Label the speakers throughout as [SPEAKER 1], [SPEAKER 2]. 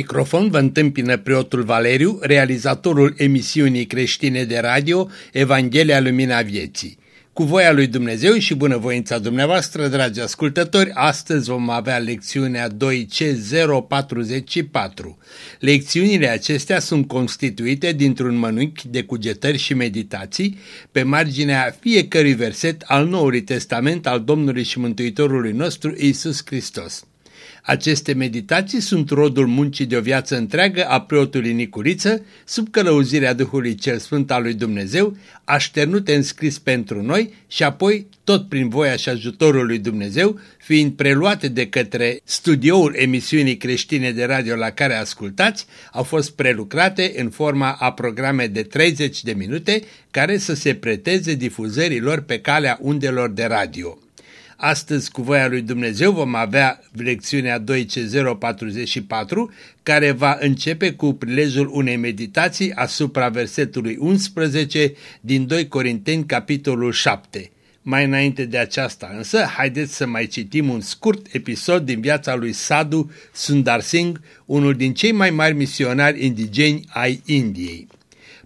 [SPEAKER 1] La microfon vă întâmpină preotul Valeriu, realizatorul emisiunii creștine de radio Evanghelia Lumina Vieții. Cu voia lui Dumnezeu și bunăvoința dumneavoastră, dragi ascultători, astăzi vom avea lecțiunea 2C044. Lecțiunile acestea sunt constituite dintr-un mănânchi de cugetări și meditații pe marginea fiecărui verset al Noului Testament al Domnului și Mântuitorului nostru Isus Hristos. Aceste meditații sunt rodul muncii de o viață întreagă a preotului Nicuriță, sub călăuzirea Duhului Cel Sfânt al lui Dumnezeu, așternute în scris pentru noi și apoi, tot prin voia și ajutorul lui Dumnezeu, fiind preluate de către studioul emisiunii creștine de radio la care ascultați, au fost prelucrate în forma a programe de 30 de minute care să se preteze difuzărilor pe calea undelor de radio. Astăzi, cu voia lui Dumnezeu, vom avea lecțiunea 2C044, care va începe cu prilejul unei meditații asupra versetului 11 din 2 Corinteni, capitolul 7. Mai înainte de aceasta însă, haideți să mai citim un scurt episod din viața lui Sadhu Sundar Singh, unul din cei mai mari misionari indigeni ai Indiei.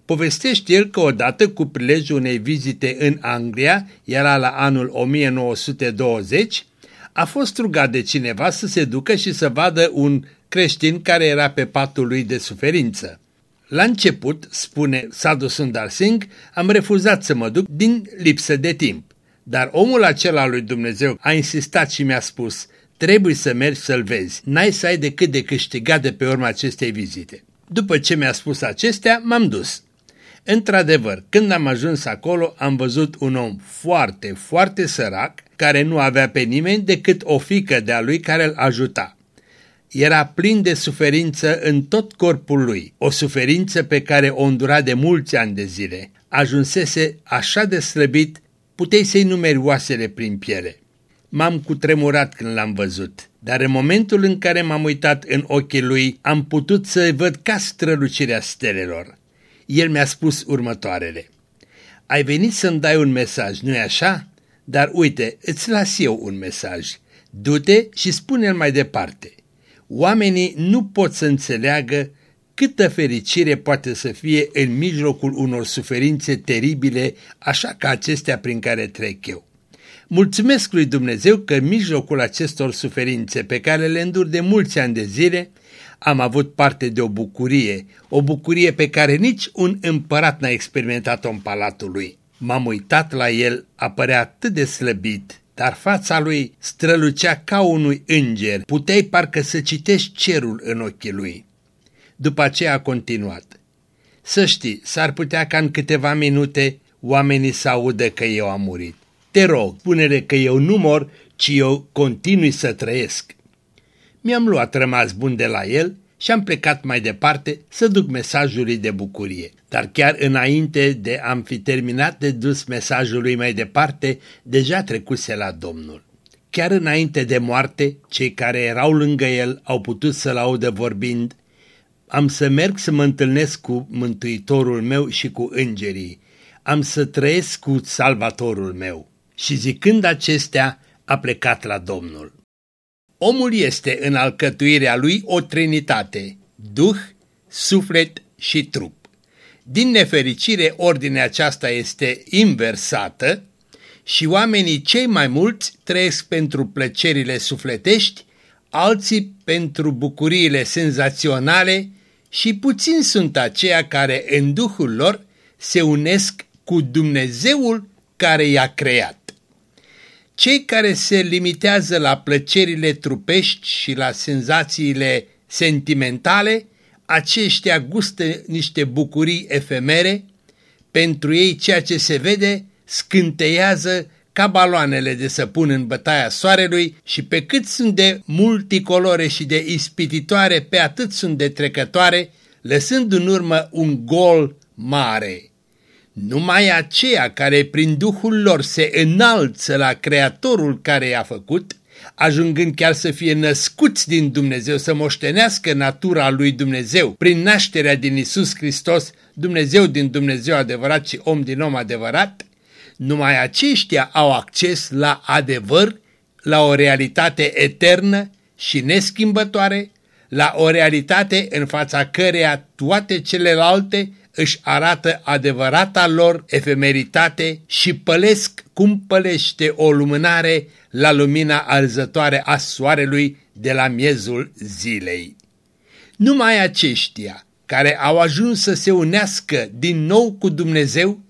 [SPEAKER 1] Povestește el că odată cu prilejul unei vizite în Anglia, era la anul 1920, a fost rugat de cineva să se ducă și să vadă un creștin care era pe patul lui de suferință. La început, spune Sadhu Sundar Singh, am refuzat să mă duc din lipsă de timp. Dar omul acela lui Dumnezeu a insistat și mi-a spus, trebuie să mergi să-l vezi, n-ai să ai decât de câștigat de pe urma acestei vizite. După ce mi-a spus acestea, m-am dus. Într-adevăr, când am ajuns acolo, am văzut un om foarte, foarte sărac, care nu avea pe nimeni decât o fică de-a lui care îl ajuta. Era plin de suferință în tot corpul lui, o suferință pe care o îndura de mulți ani de zile. Ajunsese așa de slăbit, puteai să-i numeri oasele prin piele. M-am cutremurat când l-am văzut, dar în momentul în care m-am uitat în ochii lui, am putut să văd ca strălucirea stelelor el mi-a spus următoarele. Ai venit să-mi dai un mesaj, nu-i așa? Dar uite, îți las eu un mesaj. Du-te și spune-l mai departe. Oamenii nu pot să înțeleagă câtă fericire poate să fie în mijlocul unor suferințe teribile, așa ca acestea prin care trec eu. Mulțumesc lui Dumnezeu că în mijlocul acestor suferințe pe care le îndur de mulți ani de zile, am avut parte de o bucurie, o bucurie pe care nici un împărat n-a experimentat-o în palatul lui. M-am uitat la el, apărea atât de slăbit, dar fața lui strălucea ca unui înger, puteai parcă să citești cerul în ochii lui. După aceea a continuat. Să știi, s-ar putea ca în câteva minute oamenii să audă că eu am murit. Te rog, spune că eu nu mor, ci eu continui să trăiesc. Mi-am luat rămas bun de la el și am plecat mai departe să duc mesajul de bucurie. Dar chiar înainte de am fi terminat de dus mesajul lui mai departe, deja trecuse la Domnul. Chiar înainte de moarte, cei care erau lângă el au putut să-l audă vorbind, am să merg să mă întâlnesc cu Mântuitorul meu și cu îngerii, am să trăiesc cu Salvatorul meu. Și zicând acestea, a plecat la Domnul. Omul este în alcătuirea lui o trinitate, duh, suflet și trup. Din nefericire, ordinea aceasta este inversată și oamenii cei mai mulți trăiesc pentru plăcerile sufletești, alții pentru bucuriile senzaționale și puțini sunt aceia care în duhul lor se unesc cu Dumnezeul care i-a creat. Cei care se limitează la plăcerile trupești și la senzațiile sentimentale, aceștia gustă niște bucurii efemere, pentru ei ceea ce se vede scânteiază ca baloanele de săpun în bătaia soarelui și pe cât sunt de multicolore și de ispititoare, pe atât sunt de trecătoare, lăsând în urmă un gol mare. Numai aceia care prin Duhul lor se înalță la Creatorul care i-a făcut, ajungând chiar să fie născuți din Dumnezeu, să moștenească natura lui Dumnezeu. Prin nașterea din Isus Hristos, Dumnezeu din Dumnezeu adevărat și om din om adevărat, numai aceștia au acces la adevăr, la o realitate eternă și neschimbătoare, la o realitate în fața căreia toate celelalte își arată adevărata lor efemeritate și pălesc cum pălește o lumânare la lumina arzătoare a soarelui de la miezul zilei. Numai aceștia care au ajuns să se unească din nou cu Dumnezeu,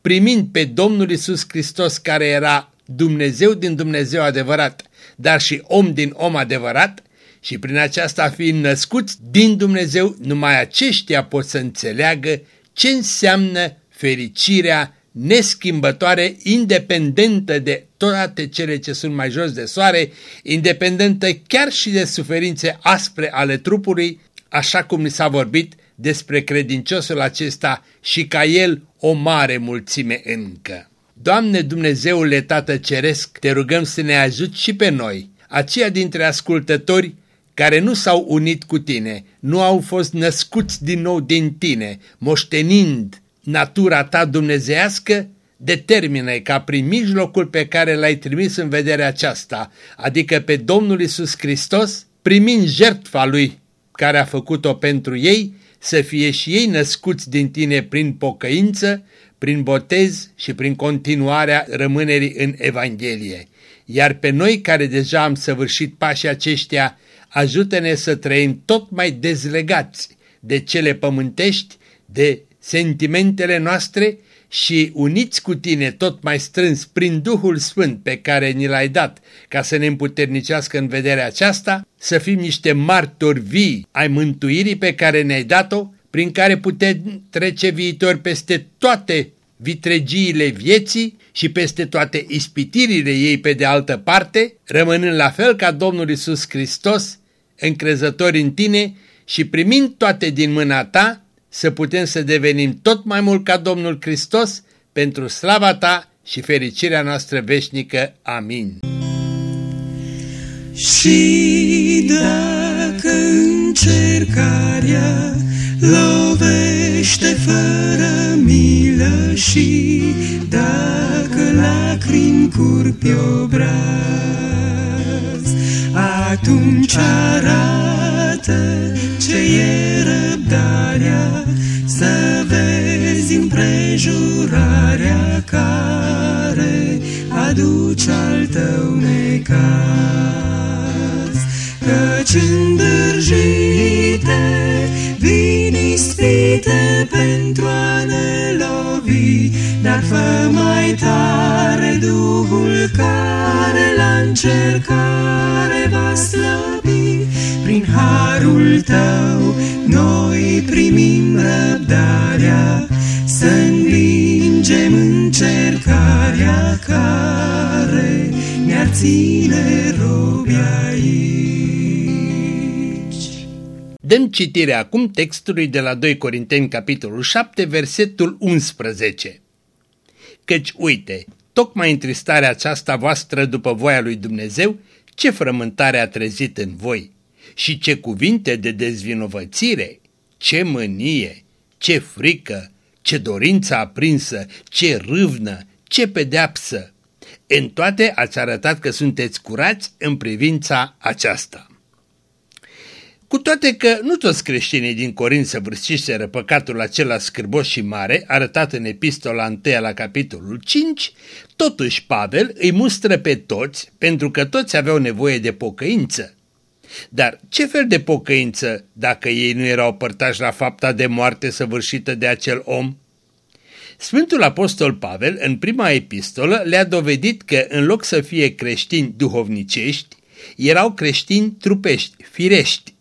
[SPEAKER 1] primind pe Domnul Isus Hristos care era Dumnezeu din Dumnezeu adevărat, dar și om din om adevărat, și prin aceasta fiind născuți din Dumnezeu, numai aceștia pot să înțeleagă ce înseamnă fericirea neschimbătoare, independentă de toate cele ce sunt mai jos de soare, independentă chiar și de suferințe aspre ale trupului, așa cum ni s-a vorbit despre credinciosul acesta și ca el o mare mulțime încă. Doamne Dumnezeule Tată Ceresc, te rugăm să ne ajuți și pe noi, aceia dintre ascultători care nu s-au unit cu tine, nu au fost născuți din nou din tine, moștenind natura ta dumnezească, determină ca prin mijlocul pe care l-ai trimis în vederea aceasta, adică pe Domnul Isus Hristos, primind jertfa Lui care a făcut-o pentru ei, să fie și ei născuți din tine prin pocăință, prin botez și prin continuarea rămânerii în Evanghelie. Iar pe noi care deja am săvârșit pașii aceștia, ajută-ne să trăim tot mai dezlegați de cele pământești, de sentimentele noastre și uniți cu tine tot mai strâns prin Duhul Sfânt pe care ni l-ai dat ca să ne împuternicească în vederea aceasta, să fim niște martori vii ai mântuirii pe care ne-ai dat-o, prin care putem trece viitor peste toate vitregiile vieții și peste toate ispitirile ei pe de altă parte, rămânând la fel ca Domnul Isus Hristos, încrezători în tine și primind toate din mâna ta, să putem să devenim tot mai mult ca Domnul Hristos pentru slava ta și fericirea noastră veșnică. Amin.
[SPEAKER 2] Și dacă încercarea lovește fără milă și dacă lacrimi curpi obraz, atunci arată ce e răbdarea, să vezi împrejurarea care aduce al tău necaz. Căci îndârjite vin ispite pentru a ne lovi, dar fă mai tare Duhul care la încercare va slăbi. Prin harul tău noi primim răbdarea, să învingem încercarea care ne-ar ține robi aici.
[SPEAKER 1] Dăm citire acum textului de la 2 Corinteni, capitolul 7, versetul 11. Căci uite, tocmai întristarea aceasta voastră după voia lui Dumnezeu, ce frământare a trezit în voi și ce cuvinte de dezvinovățire, ce mânie, ce frică, ce dorință aprinsă, ce râvnă, ce pedeapsă. În toate ați arătat că sunteți curați în privința aceasta. Cu toate că nu toți creștinii din Corint săvârșiseră păcatul acela scârbos și mare, arătat în epistola 1 la capitolul 5, totuși Pavel îi mustră pe toți, pentru că toți aveau nevoie de pocăință. Dar ce fel de pocăință dacă ei nu erau părtași la fapta de moarte săvârșită de acel om? Sfântul Apostol Pavel, în prima epistolă, le-a dovedit că în loc să fie creștini duhovnicești, erau creștini trupești, firești.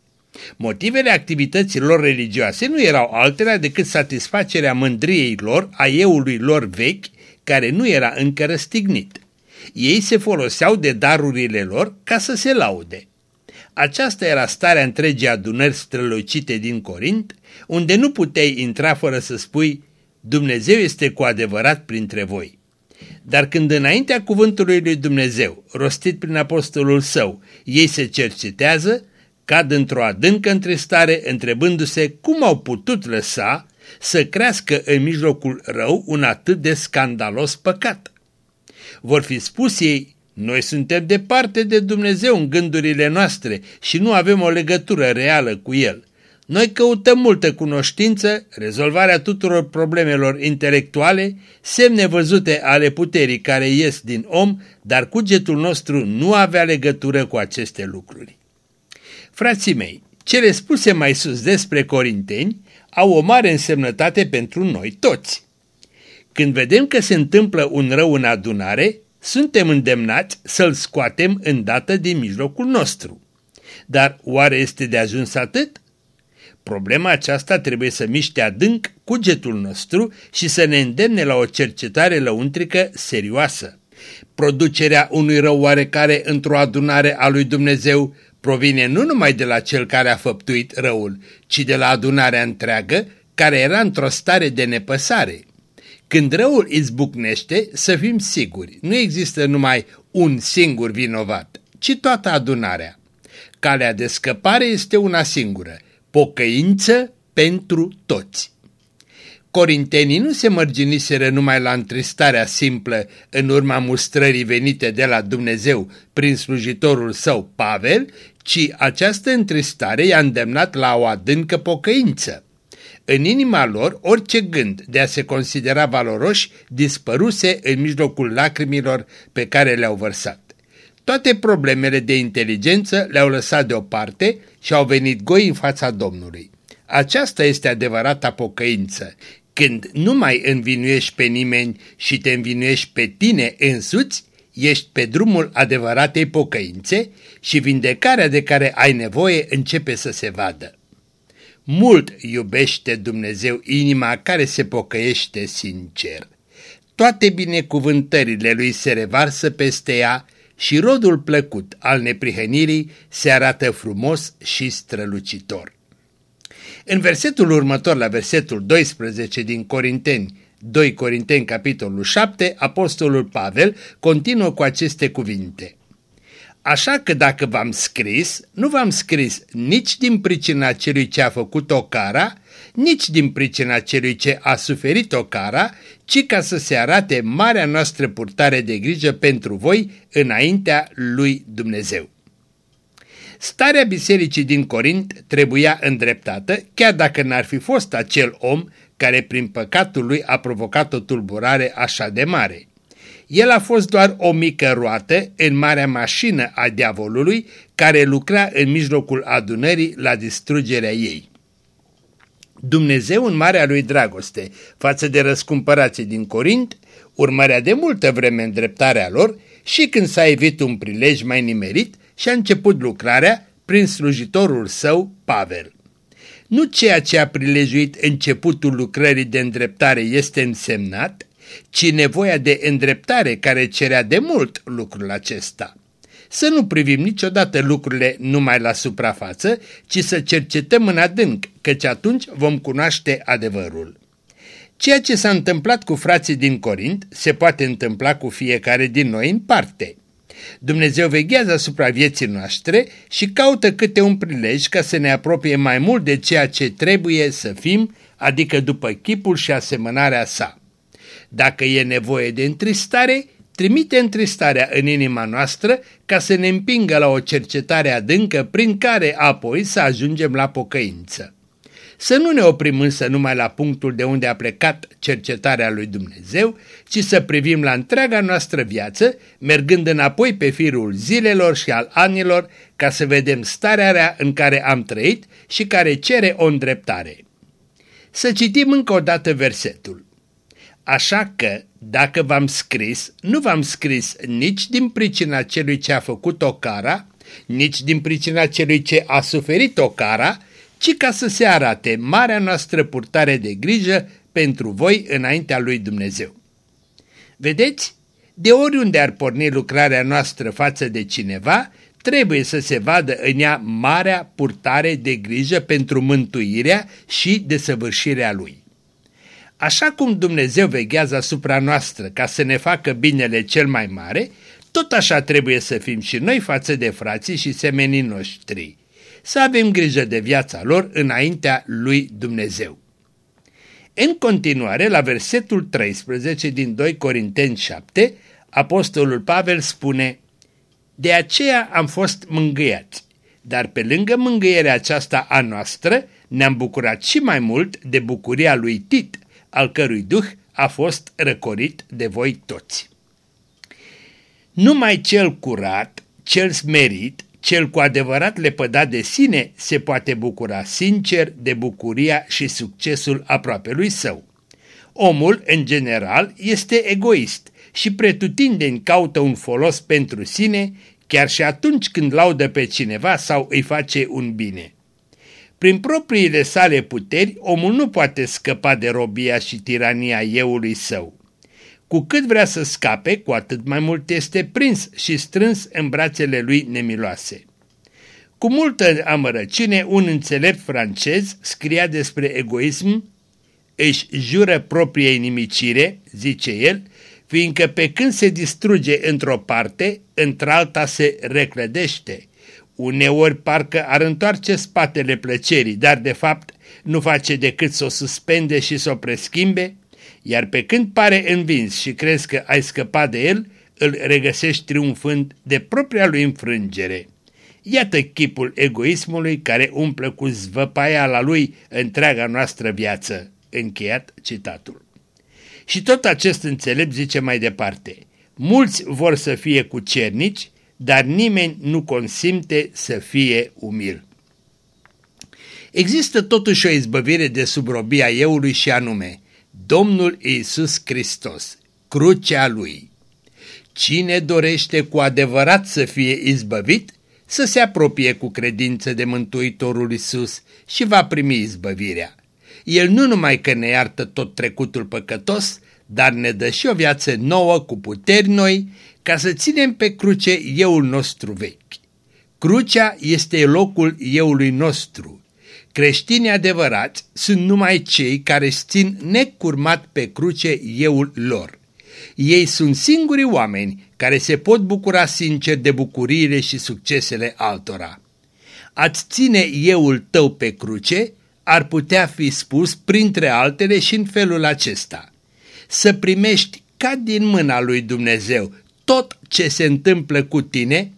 [SPEAKER 1] Motivele activităților religioase nu erau altele decât satisfacerea mândriei lor, a eului lor vechi, care nu era încă răstignit. Ei se foloseau de darurile lor ca să se laude. Aceasta era starea întregii adunări strălucite din Corint, unde nu puteai intra fără să spui Dumnezeu este cu adevărat printre voi. Dar când înaintea cuvântului lui Dumnezeu, rostit prin apostolul său, ei se cercetează, cad într-o adâncă întristare, întrebându-se cum au putut lăsa să crească în mijlocul rău un atât de scandalos păcat. Vor fi spus ei, Noi suntem departe de Dumnezeu în gândurile noastre și nu avem o legătură reală cu El. Noi căutăm multă cunoștință, rezolvarea tuturor problemelor intelectuale, semne văzute ale puterii care ies din om, dar cugetul nostru nu avea legătură cu aceste lucruri. Frații mei, cele spuse mai sus despre corinteni au o mare însemnătate pentru noi toți. Când vedem că se întâmplă un rău în adunare, suntem îndemnați să-l scoatem îndată din mijlocul nostru. Dar oare este de ajuns atât? Problema aceasta trebuie să miște adânc cugetul nostru și să ne îndemne la o cercetare lăuntrică serioasă. Producerea unui rău oarecare într-o adunare a lui Dumnezeu provine nu numai de la cel care a făptuit răul, ci de la adunarea întreagă care era într-o stare de nepăsare. Când răul izbucnește, să fim siguri, nu există numai un singur vinovat, ci toată adunarea. Calea de scăpare este una singură, pocăință pentru toți. Corintenii nu se mărginiseră numai la întristarea simplă în urma mustrării venite de la Dumnezeu prin slujitorul său Pavel, ci această întristare i-a îndemnat la o adâncă pocăință. În inima lor, orice gând de a se considera valoroși dispăruse în mijlocul lacrimilor pe care le-au vărsat. Toate problemele de inteligență le-au lăsat deoparte și au venit goi în fața Domnului. Aceasta este adevărata pocăință, când nu mai învinuiești pe nimeni și te învinuiești pe tine însuți, ești pe drumul adevăratei pocăințe și vindecarea de care ai nevoie începe să se vadă. Mult iubește Dumnezeu inima care se pocăiește sincer. Toate binecuvântările lui se revarsă peste ea și rodul plăcut al neprihănirii se arată frumos și strălucitor. În versetul următor, la versetul 12 din Corinteni, 2 Corinteni, capitolul 7, apostolul Pavel continuă cu aceste cuvinte. Așa că dacă v-am scris, nu v-am scris nici din pricina celui ce a făcut o cara, nici din pricina celui ce a suferit o cara, ci ca să se arate marea noastră purtare de grijă pentru voi înaintea lui Dumnezeu. Starea bisericii din Corint trebuia îndreptată, chiar dacă n-ar fi fost acel om care prin păcatul lui a provocat o tulburare așa de mare. El a fost doar o mică roată în marea mașină a diavolului care lucra în mijlocul adunării la distrugerea ei. Dumnezeu în marea lui dragoste față de răscumpărații din Corint urmărea de multă vreme îndreptarea lor și când s-a evit un prilej mai nimerit și a început lucrarea prin slujitorul său Pavel. Nu ceea ce a prilejuit începutul lucrării de îndreptare este însemnat, ci nevoia de îndreptare care cerea de mult lucrul acesta. Să nu privim niciodată lucrurile numai la suprafață, ci să cercetăm în adânc, căci atunci vom cunoaște adevărul. Ceea ce s-a întâmplat cu frații din Corint se poate întâmpla cu fiecare din noi în parte. Dumnezeu veghează asupra vieții noastre și caută câte un prilej ca să ne apropie mai mult de ceea ce trebuie să fim, adică după chipul și asemănarea sa. Dacă e nevoie de întristare, trimite întristarea în inima noastră ca să ne împingă la o cercetare adâncă prin care apoi să ajungem la pocăință. Să nu ne oprim însă numai la punctul de unde a plecat cercetarea lui Dumnezeu, ci să privim la întreaga noastră viață, mergând înapoi pe firul zilelor și al anilor, ca să vedem starea rea în care am trăit și care cere o îndreptare. Să citim încă o dată versetul. Așa că, dacă v-am scris, nu v-am scris nici din pricina celui ce a făcut o cara, nici din pricina celui ce a suferit o cara, ci ca să se arate marea noastră purtare de grijă pentru voi înaintea lui Dumnezeu. Vedeți? De oriunde ar porni lucrarea noastră față de cineva, trebuie să se vadă în ea marea purtare de grijă pentru mântuirea și desăvârșirea lui. Așa cum Dumnezeu veghează asupra noastră ca să ne facă binele cel mai mare, tot așa trebuie să fim și noi față de frații și semenii noștri să avem grijă de viața lor înaintea lui Dumnezeu. În continuare, la versetul 13 din 2 Corinteni 7, Apostolul Pavel spune De aceea am fost mângâiați. Dar pe lângă mângâierea aceasta a noastră, ne-am bucurat și mai mult de bucuria lui Tit, al cărui duh a fost răcorit de voi toți. Numai cel curat, cel smerit, cel cu adevărat lepădat de sine se poate bucura sincer de bucuria și succesul aproapelui său. Omul, în general, este egoist și pretutindeni caută un folos pentru sine, chiar și atunci când laudă pe cineva sau îi face un bine. Prin propriile sale puteri, omul nu poate scăpa de robia și tirania euului său. Cu cât vrea să scape, cu atât mai mult este prins și strâns în brațele lui nemiloase. Cu multă amărăciune, un înțelept francez scria despre egoism, își jură proprie inimicire, zice el, fiindcă pe când se distruge într-o parte, într-alta se reclădește. Uneori parcă ar întoarce spatele plăcerii, dar de fapt nu face decât să o suspende și să o preschimbe, iar pe când pare învins și crezi că ai scăpat de el, îl regăsești triumfând de propria lui înfrângere. Iată chipul egoismului care umplă cu la lui întreaga noastră viață. Încheiat citatul. Și tot acest înțelept zice mai departe, mulți vor să fie cucernici, dar nimeni nu consimte să fie umil. Există totuși o izbăvire de subrobia eului și anume, Domnul Iisus Hristos, crucea Lui. Cine dorește cu adevărat să fie izbăvit, să se apropie cu credință de Mântuitorul Iisus și va primi izbăvirea. El nu numai că ne iartă tot trecutul păcătos, dar ne dă și o viață nouă cu puteri noi ca să ținem pe cruce euul nostru vechi. Crucea este locul euului nostru. Creștinii adevărați sunt numai cei care își țin necurmat pe cruce euul lor. Ei sunt singurii oameni care se pot bucura sincer de bucuriile și succesele altora. Ați ține euul tău pe cruce ar putea fi spus printre altele și în felul acesta. Să primești ca din mâna lui Dumnezeu tot ce se întâmplă cu tine,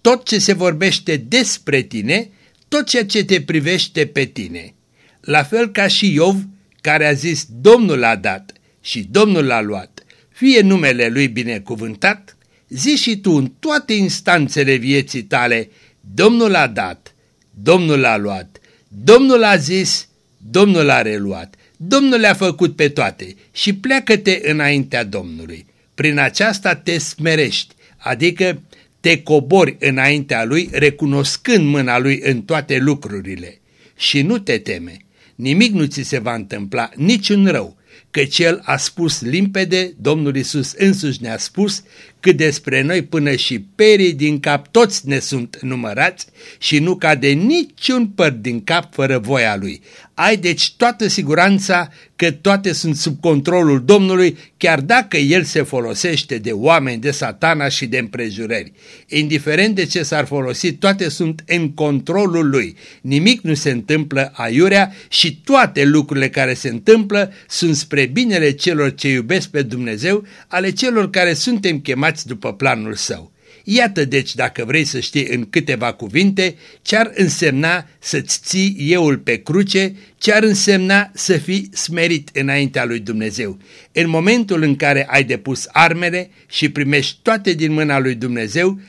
[SPEAKER 1] tot ce se vorbește despre tine, tot ceea ce te privește pe tine. La fel ca și Iov, care a zis Domnul a dat și Domnul a luat, fie numele lui binecuvântat, zi și tu în toate instanțele vieții tale, Domnul a dat, Domnul a luat, Domnul a zis, Domnul a reluat, Domnul le-a făcut pe toate și pleacă-te înaintea Domnului. Prin aceasta te smerești, adică te cobori înaintea Lui recunoscând mâna Lui în toate lucrurile. Și nu te teme, nimic nu ți se va întâmpla, niciun rău, căci El a spus limpede, Domnul Isus însuși ne-a spus, că despre noi până și perii din cap toți ne sunt numărați și nu cade niciun păr din cap fără voia Lui. Ai deci toată siguranța că toate sunt sub controlul Domnului, chiar dacă El se folosește de oameni, de satana și de împrejurări. Indiferent de ce s-ar folosi, toate sunt în controlul Lui. Nimic nu se întâmplă aiurea și toate lucrurile care se întâmplă sunt spre binele celor ce iubesc pe Dumnezeu, ale celor care suntem chemați după planul Său. Iată deci, dacă vrei să știi în câteva cuvinte, ce-ar însemna să-ți ții euul pe cruce, ce-ar însemna să fii smerit înaintea lui Dumnezeu. În momentul în care ai depus armele și primești toate din mâna lui Dumnezeu,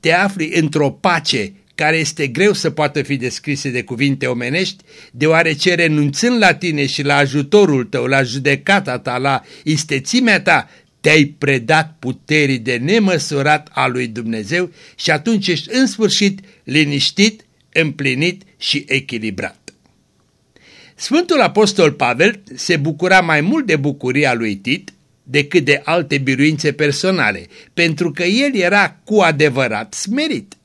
[SPEAKER 1] te afli într-o pace care este greu să poată fi descrise de cuvinte omenești, deoarece renunțând la tine și la ajutorul tău, la judecata ta, la istețimea ta, te-ai predat puterii de nemăsurat a lui Dumnezeu și atunci ești în sfârșit liniștit, împlinit și echilibrat. Sfântul Apostol Pavel se bucura mai mult de bucuria lui Tit decât de alte biruințe personale, pentru că el era cu adevărat smerit.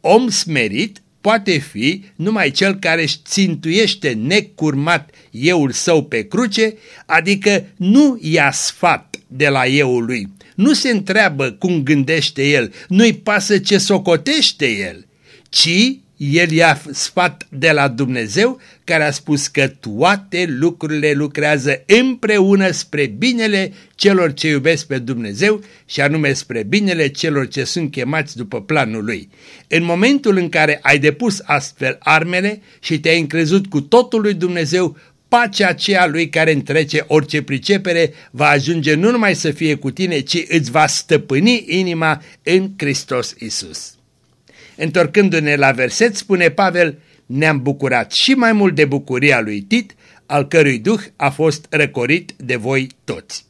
[SPEAKER 1] Om smerit poate fi numai cel care își țintuiește necurmat euul său pe cruce, adică nu ia sfat de la euul lui, nu se întreabă cum gândește el, nu-i pasă ce socotește el, ci el ia sfat de la Dumnezeu care a spus că toate lucrurile lucrează împreună spre binele celor ce iubesc pe Dumnezeu și anume spre binele celor ce sunt chemați după planul lui. În momentul în care ai depus astfel armele și te-ai încrezut cu totul lui Dumnezeu, pacea aceea lui care întrece orice pricepere va ajunge nu numai să fie cu tine, ci îți va stăpâni inima în Hristos Isus. Întorcându-ne la verset, spune Pavel, ne-am bucurat și mai mult de bucuria lui Tit, al cărui duh a fost răcorit de voi toți.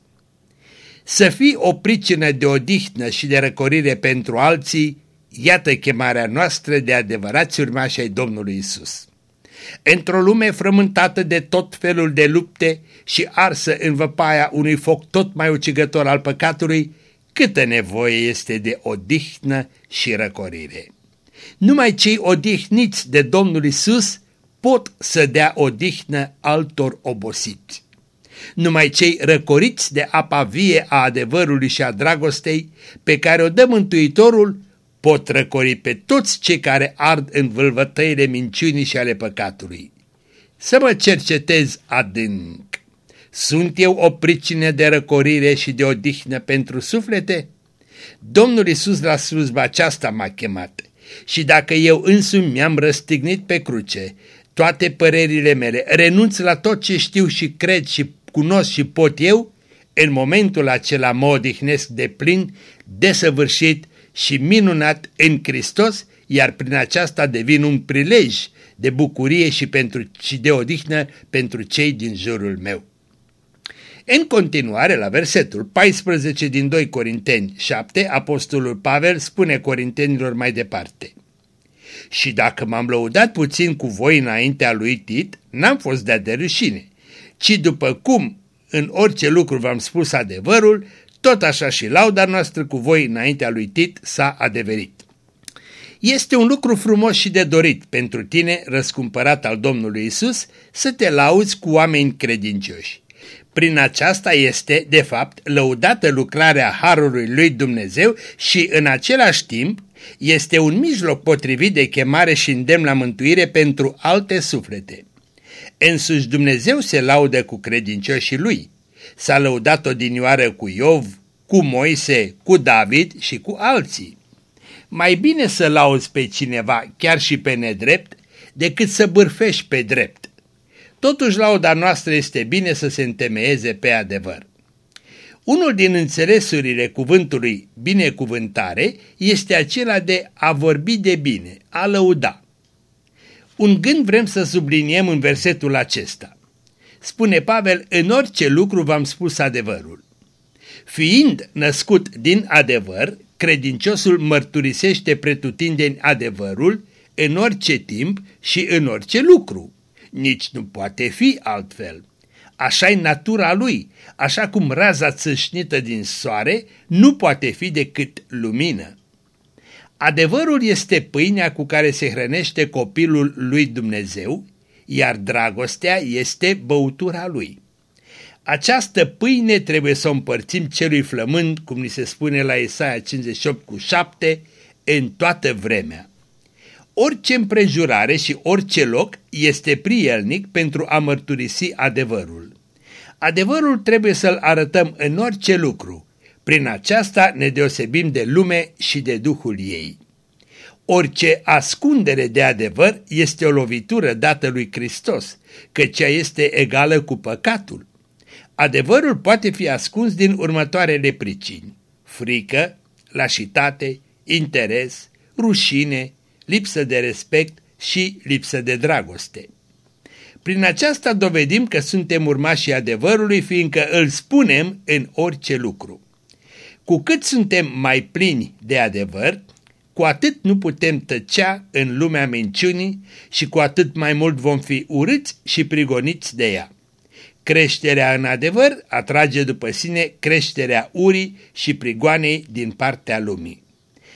[SPEAKER 1] Să fii o pricină de odihnă și de răcorire pentru alții, iată chemarea noastră de adevărați urmași ai Domnului Isus. Într-o lume frământată de tot felul de lupte și arsă în văpaia unui foc tot mai ucigător al păcatului, câtă nevoie este de odihnă și răcorire. Numai cei odihniți de Domnul Isus pot să dea odihnă altor obosiți. Numai cei răcoriți de apa vie a adevărului și a dragostei pe care o dă Mântuitorul pot răcori pe toți cei care ard în vâlvătăile minciunii și ale păcatului. Să mă cercetez adânc. Sunt eu o pricină de răcorire și de odihnă pentru suflete? Domnul Isus la slujba aceasta m-a chemat și dacă eu însumi mi-am răstignit pe cruce toate părerile mele, renunț la tot ce știu și cred și cunosc și pot eu, în momentul acela mă odihnesc de plin, desăvârșit și minunat în Hristos, iar prin aceasta devin un prilej de bucurie și, pentru, și de odihnă pentru cei din jurul meu. În continuare, la versetul 14 din 2 Corinteni 7, Apostolul Pavel spune corintenilor mai departe. Și dacă m-am lăudat puțin cu voi înaintea lui Tit, n-am fost de-a de rușine, ci după cum în orice lucru v-am spus adevărul, tot așa și lauda noastră cu voi înaintea lui Tit s-a adeverit. Este un lucru frumos și de dorit pentru tine, răscumpărat al Domnului Isus, să te lauzi cu oameni credincioși. Prin aceasta este, de fapt, lăudată lucrarea Harului lui Dumnezeu și, în același timp, este un mijloc potrivit de chemare și îndemn la mântuire pentru alte suflete. Însuși Dumnezeu se laudă cu credincioșii lui. S-a lăudat odinioară cu Iov, cu Moise, cu David și cu alții. Mai bine să lauzi pe cineva, chiar și pe nedrept, decât să bârfești pe drept. Totuși, lauda noastră este bine să se întemeieze pe adevăr. Unul din înțelesurile cuvântului binecuvântare este acela de a vorbi de bine, a lăuda. Un gând vrem să subliniem în versetul acesta. Spune Pavel, în orice lucru v-am spus adevărul. Fiind născut din adevăr, credinciosul mărturisește pretutindeni adevărul în orice timp și în orice lucru. Nici nu poate fi altfel. așa e natura lui, așa cum raza țâșnită din soare nu poate fi decât lumină. Adevărul este pâinea cu care se hrănește copilul lui Dumnezeu, iar dragostea este băutura lui. Această pâine trebuie să o împărțim celui flămând, cum ni se spune la Isaia 58 cu 7, în toată vremea. Orice împrejurare și orice loc este prielnic pentru a mărturisi adevărul. Adevărul trebuie să-l arătăm în orice lucru. Prin aceasta ne deosebim de lume și de Duhul ei. Orice ascundere de adevăr este o lovitură dată lui Hristos, căci ea este egală cu păcatul. Adevărul poate fi ascuns din următoarele pricini. Frică, lașitate, interes, rușine, lipsă de respect și lipsă de dragoste. Prin aceasta dovedim că suntem urmașii adevărului, fiindcă îl spunem în orice lucru. Cu cât suntem mai plini de adevăr, cu atât nu putem tăcea în lumea minciunii și cu atât mai mult vom fi urâți și prigoniți de ea. Creșterea în adevăr atrage după sine creșterea urii și prigoanei din partea lumii.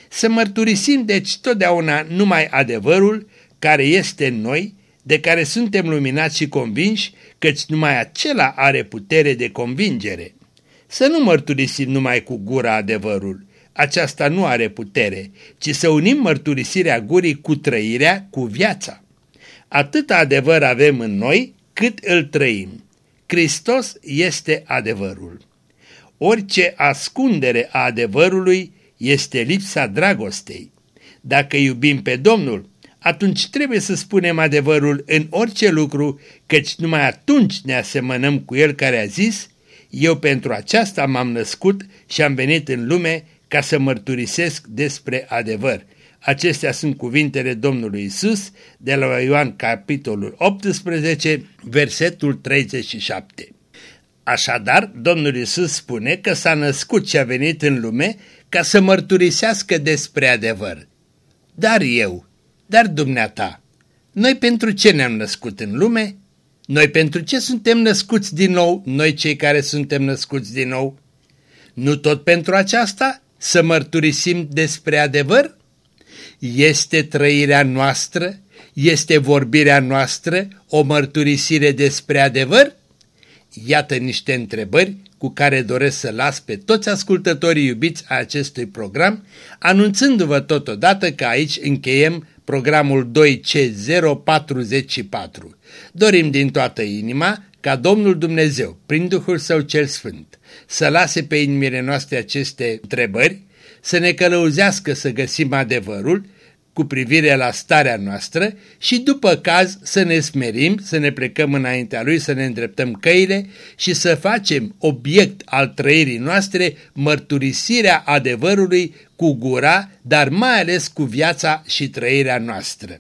[SPEAKER 1] Să mărturisim deci totdeauna numai adevărul care este în noi, de care suntem luminați și convinși, căci numai acela are putere de convingere. Să nu mărturisim numai cu gura adevărul, aceasta nu are putere, ci să unim mărturisirea gurii cu trăirea, cu viața. Atât adevăr avem în noi, cât îl trăim. Hristos este adevărul. Orice ascundere a adevărului este lipsa dragostei. Dacă iubim pe Domnul, atunci trebuie să spunem adevărul în orice lucru, căci numai atunci ne asemănăm cu El care a zis, eu pentru aceasta m-am născut și am venit în lume ca să mărturisesc despre adevăr. Acestea sunt cuvintele Domnului Isus de la Ioan capitolul 18, versetul 37. Așadar, Domnul Isus spune că s-a născut și a venit în lume ca să mărturisească despre adevăr. Dar eu, dar dumneata, noi pentru ce ne-am născut în lume? Noi pentru ce suntem născuți din nou, noi cei care suntem născuți din nou? Nu tot pentru aceasta să mărturisim despre adevăr? Este trăirea noastră, este vorbirea noastră o mărturisire despre adevăr? Iată niște întrebări cu care doresc să las pe toți ascultătorii iubiți a acestui program, anunțându-vă totodată că aici încheiem programul 2C044. Dorim din toată inima ca Domnul Dumnezeu, prin Duhul Său cel Sfânt, să lase pe inimile noastre aceste întrebări, să ne călăuzească să găsim adevărul cu privire la starea noastră și după caz să ne smerim, să ne plecăm înaintea Lui, să ne îndreptăm căile și să facem obiect al trăirii noastre mărturisirea adevărului cu gura, dar mai ales cu viața și trăirea noastră.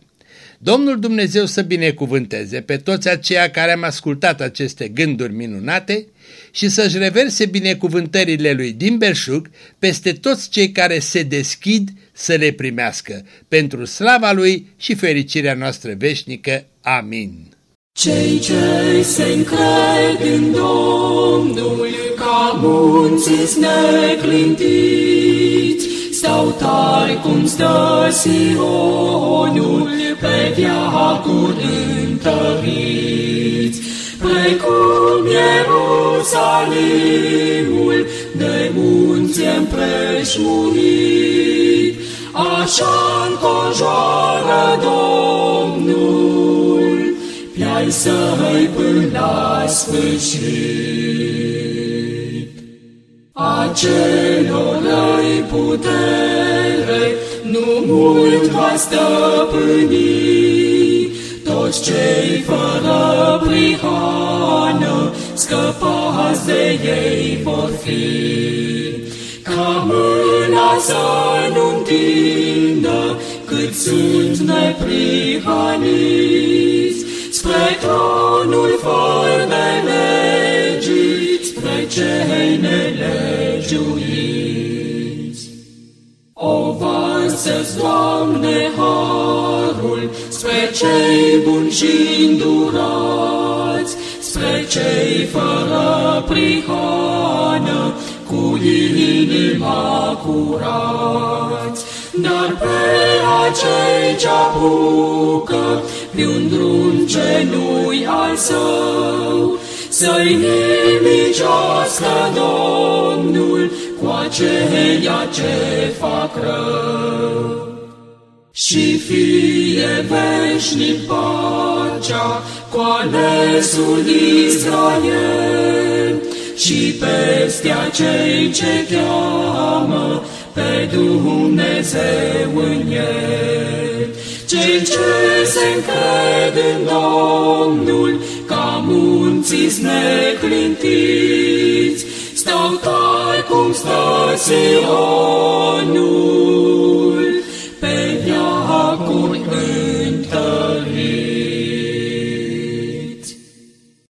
[SPEAKER 1] Domnul Dumnezeu să binecuvânteze pe toți aceia care am ascultat aceste gânduri minunate și să-și reverse binecuvântările lui din belșug peste toți cei care se deschid să le primească, pentru slava lui și fericirea noastră veșnică. Amin.
[SPEAKER 3] Cei ce se încred în Domnul ca munții neclintiți, stau tari cum stă Sionul pe viacuri întăriți, precum Ierusalimul de munți împrejmurit, așa înconjoară Domnul pe-ai săi până la sfârșit. Acelor ai putere nu mult va stăpâni, toți cei fără prihană scăpați de ei vor fi. Ca mâna să nu întindă, cât sunt neprihaniți, spre tronul fără de legii, spre cei nelegiuiți. O varsă Doamne, harul spre cei buni și îndurați, spre cei fără prihană, cu inima curați, dar pe acei ce apucă pe un drum ce nu-i al său, să-i nimicească Domnul cu aceia ce fac rău. Și fie veșnic pacea cu alesul Israel, și peste acei ce cheamă pe Dumnezeu în el. Cei ce se încred în Domnul, ca munții neclintiți, stau tari cum stă Sionul, pe viață